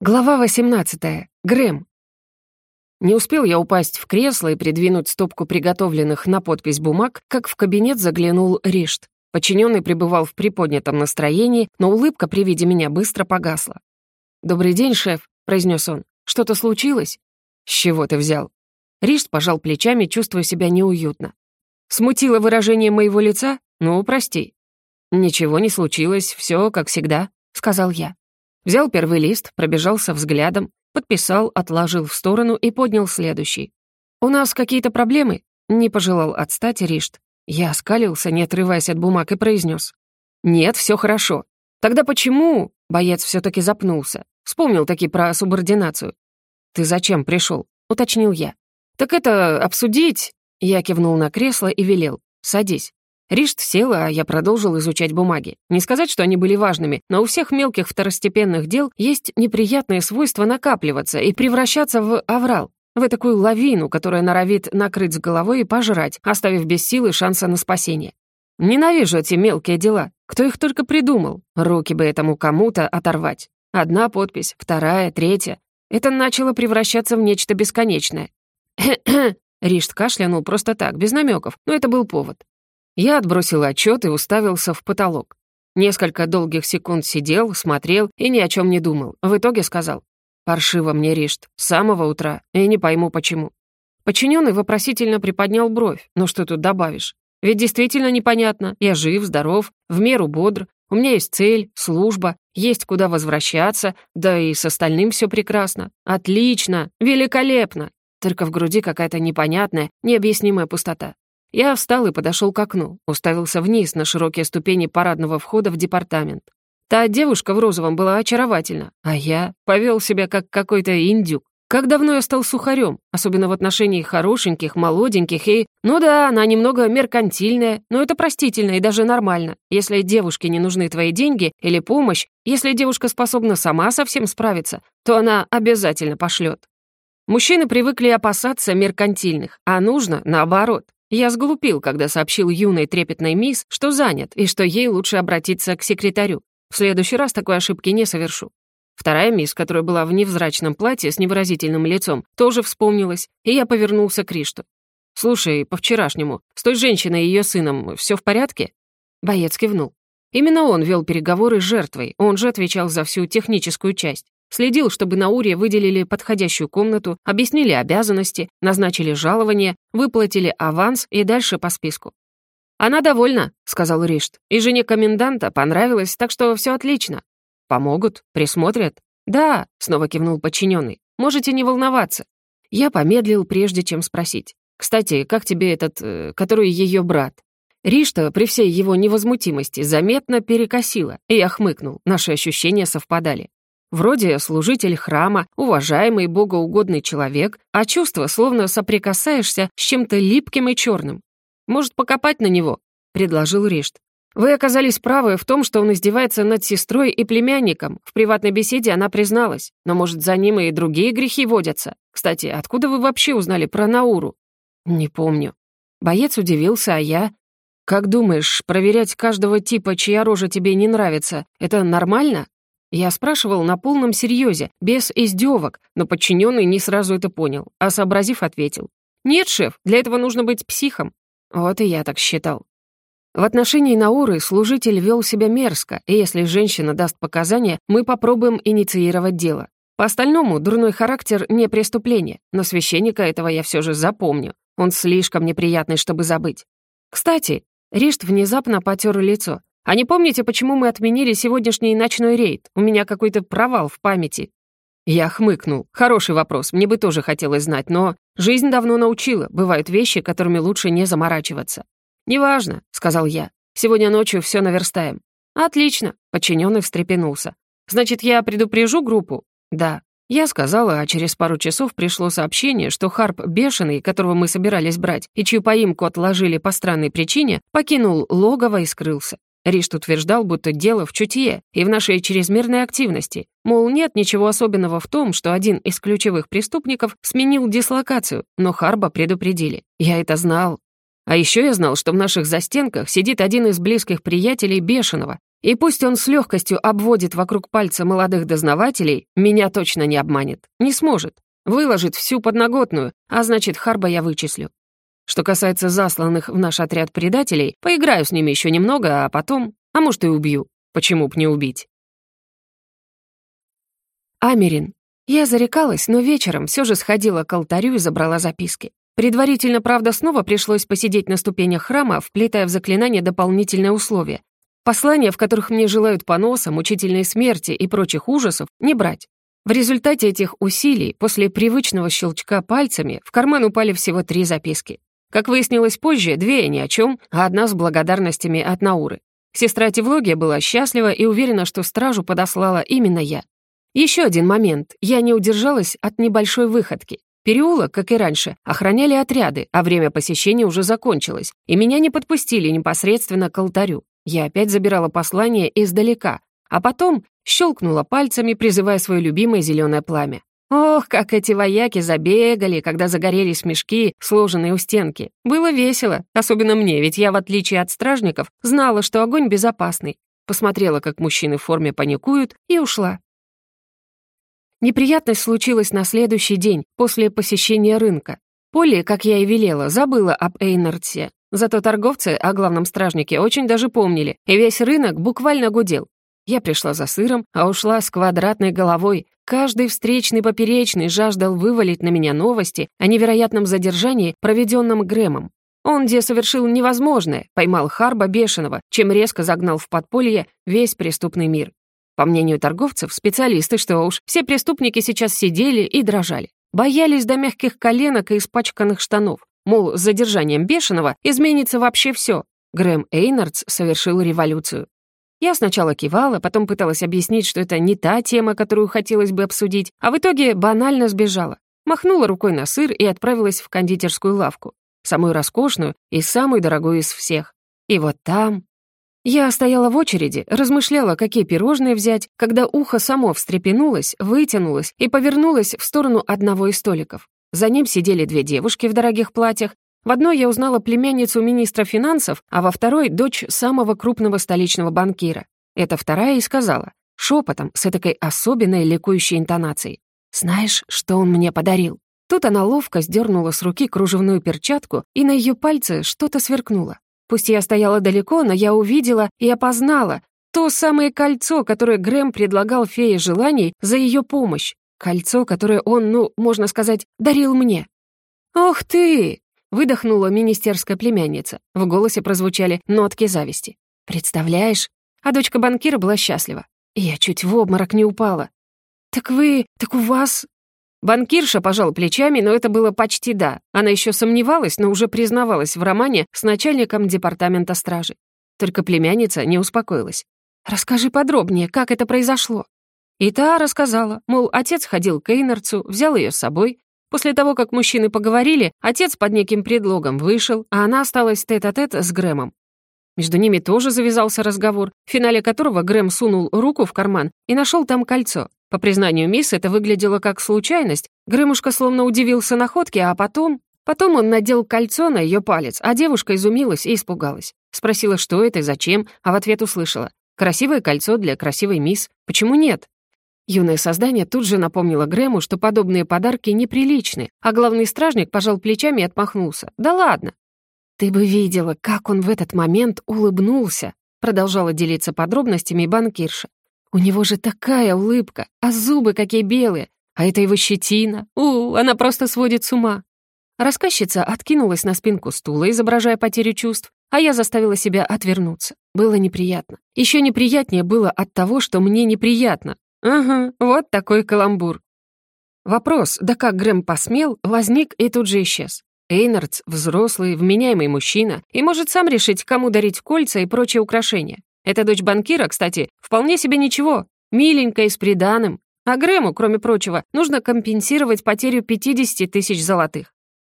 Глава 18. Грэм. Не успел я упасть в кресло и придвинуть стопку приготовленных на подпись бумаг, как в кабинет заглянул Ришт. Подчиненный пребывал в приподнятом настроении, но улыбка при виде меня быстро погасла. «Добрый день, шеф», — произнес он. «Что-то случилось?» «С чего ты взял?» Ришт пожал плечами, чувствуя себя неуютно. «Смутило выражение моего лица? Ну, прости». «Ничего не случилось, все как всегда», — сказал я. Взял первый лист, пробежался взглядом, подписал, отложил в сторону и поднял следующий. «У нас какие-то проблемы?» Не пожелал отстать Ришт. Я оскалился, не отрываясь от бумаг, и произнес. «Нет, все хорошо. Тогда почему?» Боец все таки запнулся. Вспомнил таки про субординацию. «Ты зачем пришел? уточнил я. «Так это обсудить?» Я кивнул на кресло и велел. «Садись». Ришт села, а я продолжил изучать бумаги. Не сказать, что они были важными, но у всех мелких второстепенных дел есть неприятное свойство накапливаться и превращаться в аврал, в такую лавину, которая норовит накрыть с головой и пожрать, оставив без силы шанса на спасение. Ненавижу эти мелкие дела. Кто их только придумал? Руки бы этому кому-то оторвать. Одна подпись, вторая, третья. Это начало превращаться в нечто бесконечное. Ришт кашлянул просто так, без намеков, но это был повод. Я отбросил отчет и уставился в потолок. Несколько долгих секунд сидел, смотрел и ни о чем не думал. В итоге сказал, «Паршиво мне Ришт, с самого утра, и не пойму почему». Подчиненный вопросительно приподнял бровь, но что тут добавишь? Ведь действительно непонятно, я жив, здоров, в меру бодр, у меня есть цель, служба, есть куда возвращаться, да и с остальным все прекрасно. Отлично, великолепно. Только в груди какая-то непонятная, необъяснимая пустота. Я встал и подошел к окну, уставился вниз на широкие ступени парадного входа в департамент. Та девушка в розовом была очаровательна, а я повел себя как какой-то индюк. Как давно я стал сухарем, особенно в отношении хорошеньких, молоденьких и... Ну да, она немного меркантильная, но это простительно и даже нормально. Если девушке не нужны твои деньги или помощь, если девушка способна сама со всем справиться, то она обязательно пошлет. Мужчины привыкли опасаться меркантильных, а нужно наоборот. Я сглупил, когда сообщил юной трепетной мисс, что занят и что ей лучше обратиться к секретарю. В следующий раз такой ошибки не совершу. Вторая мисс, которая была в невзрачном платье с невыразительным лицом, тоже вспомнилась, и я повернулся к Ришту. «Слушай, по-вчерашнему, с той женщиной и ее сыном все в порядке?» Боец кивнул. Именно он вел переговоры с жертвой, он же отвечал за всю техническую часть. Следил, чтобы на Уре выделили подходящую комнату, объяснили обязанности, назначили жалование, выплатили аванс и дальше по списку. «Она довольна», — сказал Ришт. «И жене коменданта понравилось, так что все отлично». «Помогут? Присмотрят?» «Да», — снова кивнул подчиненный. «Можете не волноваться». Я помедлил, прежде чем спросить. «Кстати, как тебе этот, э, который ее брат?» Ришта при всей его невозмутимости заметно перекосила, и я хмыкнул, наши ощущения совпадали. Вроде служитель храма, уважаемый богоугодный человек, а чувство, словно соприкасаешься с чем-то липким и черным. Может, покопать на него?» — предложил Ришт. «Вы оказались правы в том, что он издевается над сестрой и племянником. В приватной беседе она призналась. Но, может, за ним и другие грехи водятся. Кстати, откуда вы вообще узнали про Науру?» «Не помню». Боец удивился, а я... «Как думаешь, проверять каждого типа, чья рожа тебе не нравится, это нормально?» Я спрашивал на полном серьезе, без издевок, но подчиненный не сразу это понял, а сообразив, ответил. «Нет, шеф, для этого нужно быть психом». Вот и я так считал. В отношении Науры служитель вел себя мерзко, и если женщина даст показания, мы попробуем инициировать дело. По остальному, дурной характер не преступление, но священника этого я все же запомню. Он слишком неприятный, чтобы забыть. Кстати, Ришт внезапно потер лицо. А не помните, почему мы отменили сегодняшний ночной рейд? У меня какой-то провал в памяти». Я хмыкнул. Хороший вопрос, мне бы тоже хотелось знать, но жизнь давно научила, бывают вещи, которыми лучше не заморачиваться. «Неважно», — сказал я. «Сегодня ночью все наверстаем». «Отлично», — подчиненный встрепенулся. «Значит, я предупрежу группу?» «Да». Я сказала, а через пару часов пришло сообщение, что Харп Бешеный, которого мы собирались брать, и чью поимку отложили по странной причине, покинул логово и скрылся. Ришт утверждал, будто дело в чутье и в нашей чрезмерной активности. Мол, нет ничего особенного в том, что один из ключевых преступников сменил дислокацию, но Харба предупредили. Я это знал. А еще я знал, что в наших застенках сидит один из близких приятелей Бешеного, и пусть он с легкостью обводит вокруг пальца молодых дознавателей, меня точно не обманет, не сможет. Выложит всю подноготную, а значит, Харба я вычислю. Что касается засланных в наш отряд предателей, поиграю с ними еще немного, а потом... А может, и убью. Почему б не убить? Америн. Я зарекалась, но вечером все же сходила к алтарю и забрала записки. Предварительно, правда, снова пришлось посидеть на ступенях храма, вплетая в заклинание дополнительное условие. Послания, в которых мне желают поноса, мучительной смерти и прочих ужасов, не брать. В результате этих усилий, после привычного щелчка пальцами, в карман упали всего три записки. Как выяснилось позже, две ни о чем, а одна с благодарностями от Науры. Сестра Тевлогия была счастлива и уверена, что стражу подослала именно я. Еще один момент. Я не удержалась от небольшой выходки. Переулок, как и раньше, охраняли отряды, а время посещения уже закончилось, и меня не подпустили непосредственно к алтарю. Я опять забирала послание издалека, а потом щелкнула пальцами, призывая свое любимое зеленое пламя. Ох, как эти вояки забегали, когда загорелись мешки, сложенные у стенки. Было весело, особенно мне, ведь я, в отличие от стражников, знала, что огонь безопасный. Посмотрела, как мужчины в форме паникуют, и ушла. Неприятность случилась на следующий день, после посещения рынка. Полли, как я и велела, забыла об Эйнардсе. Зато торговцы о главном стражнике очень даже помнили, и весь рынок буквально гудел. Я пришла за сыром, а ушла с квадратной головой. Каждый встречный поперечный жаждал вывалить на меня новости о невероятном задержании, проведенном Грэмом. Он где совершил невозможное, поймал Харба Бешеного, чем резко загнал в подполье весь преступный мир. По мнению торговцев, специалисты, что уж, все преступники сейчас сидели и дрожали. Боялись до мягких коленок и испачканных штанов. Мол, с задержанием Бешеного изменится вообще все. Грэм Эйнардс совершил революцию. Я сначала кивала, потом пыталась объяснить, что это не та тема, которую хотелось бы обсудить, а в итоге банально сбежала. Махнула рукой на сыр и отправилась в кондитерскую лавку. Самую роскошную и самую дорогую из всех. И вот там... Я стояла в очереди, размышляла, какие пирожные взять, когда ухо само встрепенулось, вытянулось и повернулось в сторону одного из столиков. За ним сидели две девушки в дорогих платьях в одной я узнала племянницу министра финансов, а во второй — дочь самого крупного столичного банкира. Это вторая и сказала, шепотом, с этой особенной ликующей интонацией. «Знаешь, что он мне подарил?» Тут она ловко сдернула с руки кружевную перчатку, и на ее пальце что-то сверкнуло. Пусть я стояла далеко, но я увидела и опознала то самое кольцо, которое Грэм предлагал фее желаний за ее помощь. Кольцо, которое он, ну, можно сказать, дарил мне. «Ох ты!» Выдохнула министерская племянница. В голосе прозвучали нотки зависти. «Представляешь?» А дочка банкира была счастлива. Я чуть в обморок не упала. «Так вы... так у вас...» Банкирша пожала плечами, но это было почти «да». Она еще сомневалась, но уже признавалась в романе с начальником департамента стражи. Только племянница не успокоилась. «Расскажи подробнее, как это произошло?» И та рассказала, мол, отец ходил к Эйнарцу, взял ее с собой, После того, как мужчины поговорили, отец под неким предлогом вышел, а она осталась тет-а-тет -тет с Грэмом. Между ними тоже завязался разговор, в финале которого Грэм сунул руку в карман и нашел там кольцо. По признанию мисс, это выглядело как случайность. Грэмушка словно удивился находке, а потом... Потом он надел кольцо на ее палец, а девушка изумилась и испугалась. Спросила, что это и зачем, а в ответ услышала. «Красивое кольцо для красивой мисс. Почему нет?» Юное создание тут же напомнило Грэму, что подобные подарки неприличны, а главный стражник пожал плечами и отмахнулся. «Да ладно!» «Ты бы видела, как он в этот момент улыбнулся!» Продолжала делиться подробностями банкирша. «У него же такая улыбка, а зубы какие белые! А это его щетина! У, она просто сводит с ума!» Рассказчица откинулась на спинку стула, изображая потерю чувств, а я заставила себя отвернуться. Было неприятно. Еще неприятнее было от того, что мне неприятно. Ага, вот такой каламбур. Вопрос, да как Грэм посмел, возник и тут же исчез. Эйнардс — взрослый, вменяемый мужчина и может сам решить, кому дарить кольца и прочие украшения. Эта дочь банкира, кстати, вполне себе ничего, миленькая и с приданым. А Грэму, кроме прочего, нужно компенсировать потерю 50 тысяч золотых.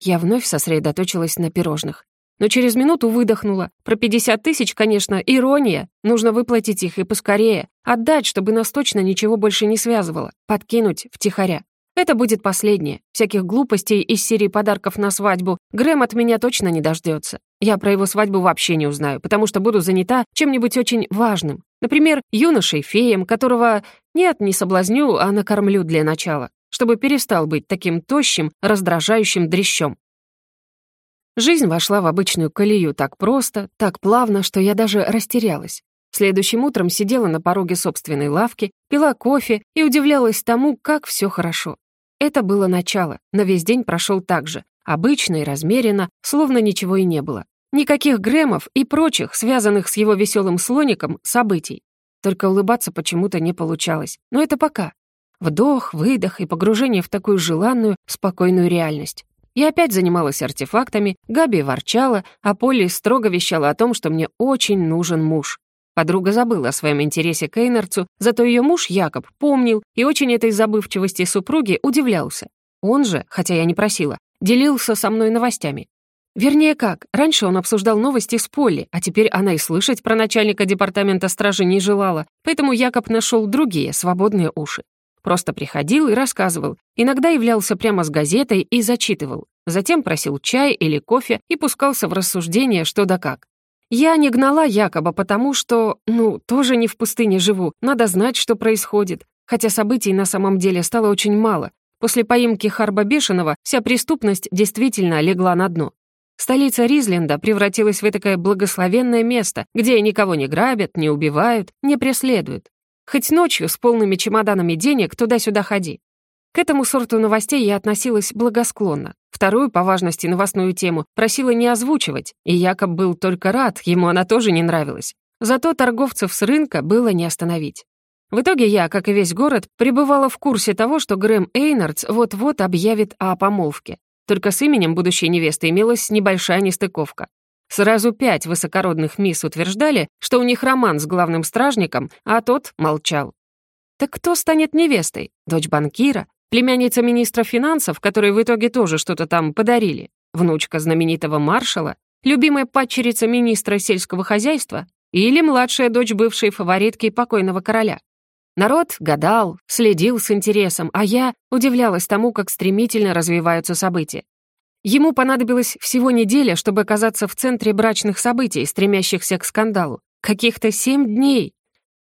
Я вновь сосредоточилась на пирожных. Но через минуту выдохнула. Про 50 тысяч, конечно, ирония. Нужно выплатить их и поскорее. Отдать, чтобы нас точно ничего больше не связывало. Подкинуть втихаря. Это будет последнее. Всяких глупостей из серии подарков на свадьбу Грэм от меня точно не дождется. Я про его свадьбу вообще не узнаю, потому что буду занята чем-нибудь очень важным. Например, юношей-феем, которого... Нет, не соблазню, а накормлю для начала, чтобы перестал быть таким тощим, раздражающим дрящом. Жизнь вошла в обычную колею так просто, так плавно, что я даже растерялась. Следующим утром сидела на пороге собственной лавки, пила кофе и удивлялась тому, как все хорошо. Это было начало, но весь день прошел так же, обычно и размеренно, словно ничего и не было. Никаких Грэмов и прочих, связанных с его веселым слоником, событий. Только улыбаться почему-то не получалось, но это пока. Вдох, выдох и погружение в такую желанную, спокойную реальность. Я опять занималась артефактами, Габи ворчала, а Полли строго вещала о том, что мне очень нужен муж. Подруга забыла о своем интересе к Эйнарцу, зато ее муж Якоб помнил и очень этой забывчивости супруги удивлялся. Он же, хотя я не просила, делился со мной новостями. Вернее как, раньше он обсуждал новости с Полли, а теперь она и слышать про начальника департамента стражи не желала, поэтому Якоб нашел другие, свободные уши. Просто приходил и рассказывал, иногда являлся прямо с газетой и зачитывал, затем просил чай или кофе и пускался в рассуждение что да как. Я не гнала якобы потому, что, ну, тоже не в пустыне живу, надо знать, что происходит. Хотя событий на самом деле стало очень мало. После поимки Харба Бешеного вся преступность действительно легла на дно. Столица Ризленда превратилась в такое благословенное место, где никого не грабят, не убивают, не преследуют. Хоть ночью с полными чемоданами денег туда-сюда ходи. К этому сорту новостей я относилась благосклонно. Вторую по важности новостную тему просила не озвучивать, и Якоб был только рад, ему она тоже не нравилась. Зато торговцев с рынка было не остановить. В итоге я, как и весь город, пребывала в курсе того, что Грэм Эйнардс вот-вот объявит о помолвке. Только с именем будущей невесты имелась небольшая нестыковка. Сразу пять высокородных мисс утверждали, что у них роман с главным стражником, а тот молчал. Так кто станет невестой? Дочь банкира? племянница министра финансов, которой в итоге тоже что-то там подарили, внучка знаменитого маршала, любимая падчерица министра сельского хозяйства или младшая дочь бывшей фаворитки покойного короля. Народ гадал, следил с интересом, а я удивлялась тому, как стремительно развиваются события. Ему понадобилось всего неделя, чтобы оказаться в центре брачных событий, стремящихся к скандалу. Каких-то семь дней.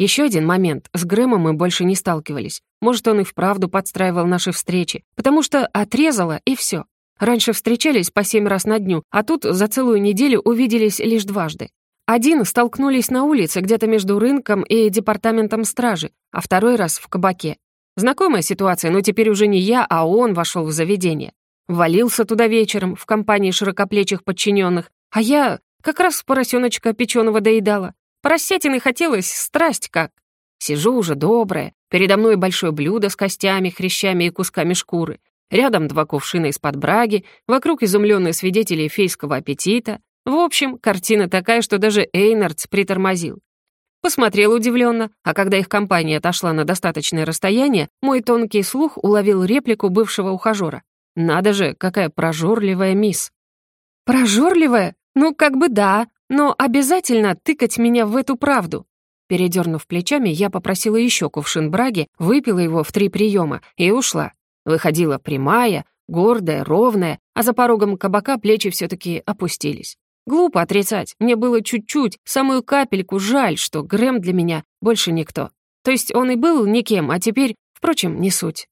Еще один момент. С Грэмом мы больше не сталкивались. Может, он и вправду подстраивал наши встречи, потому что отрезало, и все. Раньше встречались по семь раз на дню, а тут за целую неделю увиделись лишь дважды. Один столкнулись на улице где-то между рынком и департаментом стражи, а второй раз в кабаке. Знакомая ситуация, но теперь уже не я, а он вошел в заведение. Валился туда вечером в компании широкоплечих подчиненных, а я как раз поросеночка печеного доедала. Поросятины хотелось страсть как. Сижу уже добрая, передо мной большое блюдо с костями, хрящами и кусками шкуры. Рядом два кувшина из-под браги, вокруг изумленные свидетели фейского аппетита. В общем, картина такая, что даже Эйнардс притормозил. Посмотрел удивленно, а когда их компания отошла на достаточное расстояние, мой тонкий слух уловил реплику бывшего ухажера. «Надо же, какая прожорливая мисс!» «Прожорливая? Ну, как бы да, но обязательно тыкать меня в эту правду. Передернув плечами, я попросила еще кувшин браги, выпила его в три приема и ушла. Выходила прямая, гордая, ровная, а за порогом кабака плечи все таки опустились. Глупо отрицать, мне было чуть-чуть, самую капельку жаль, что Грэм для меня больше никто. То есть он и был никем, а теперь, впрочем, не суть.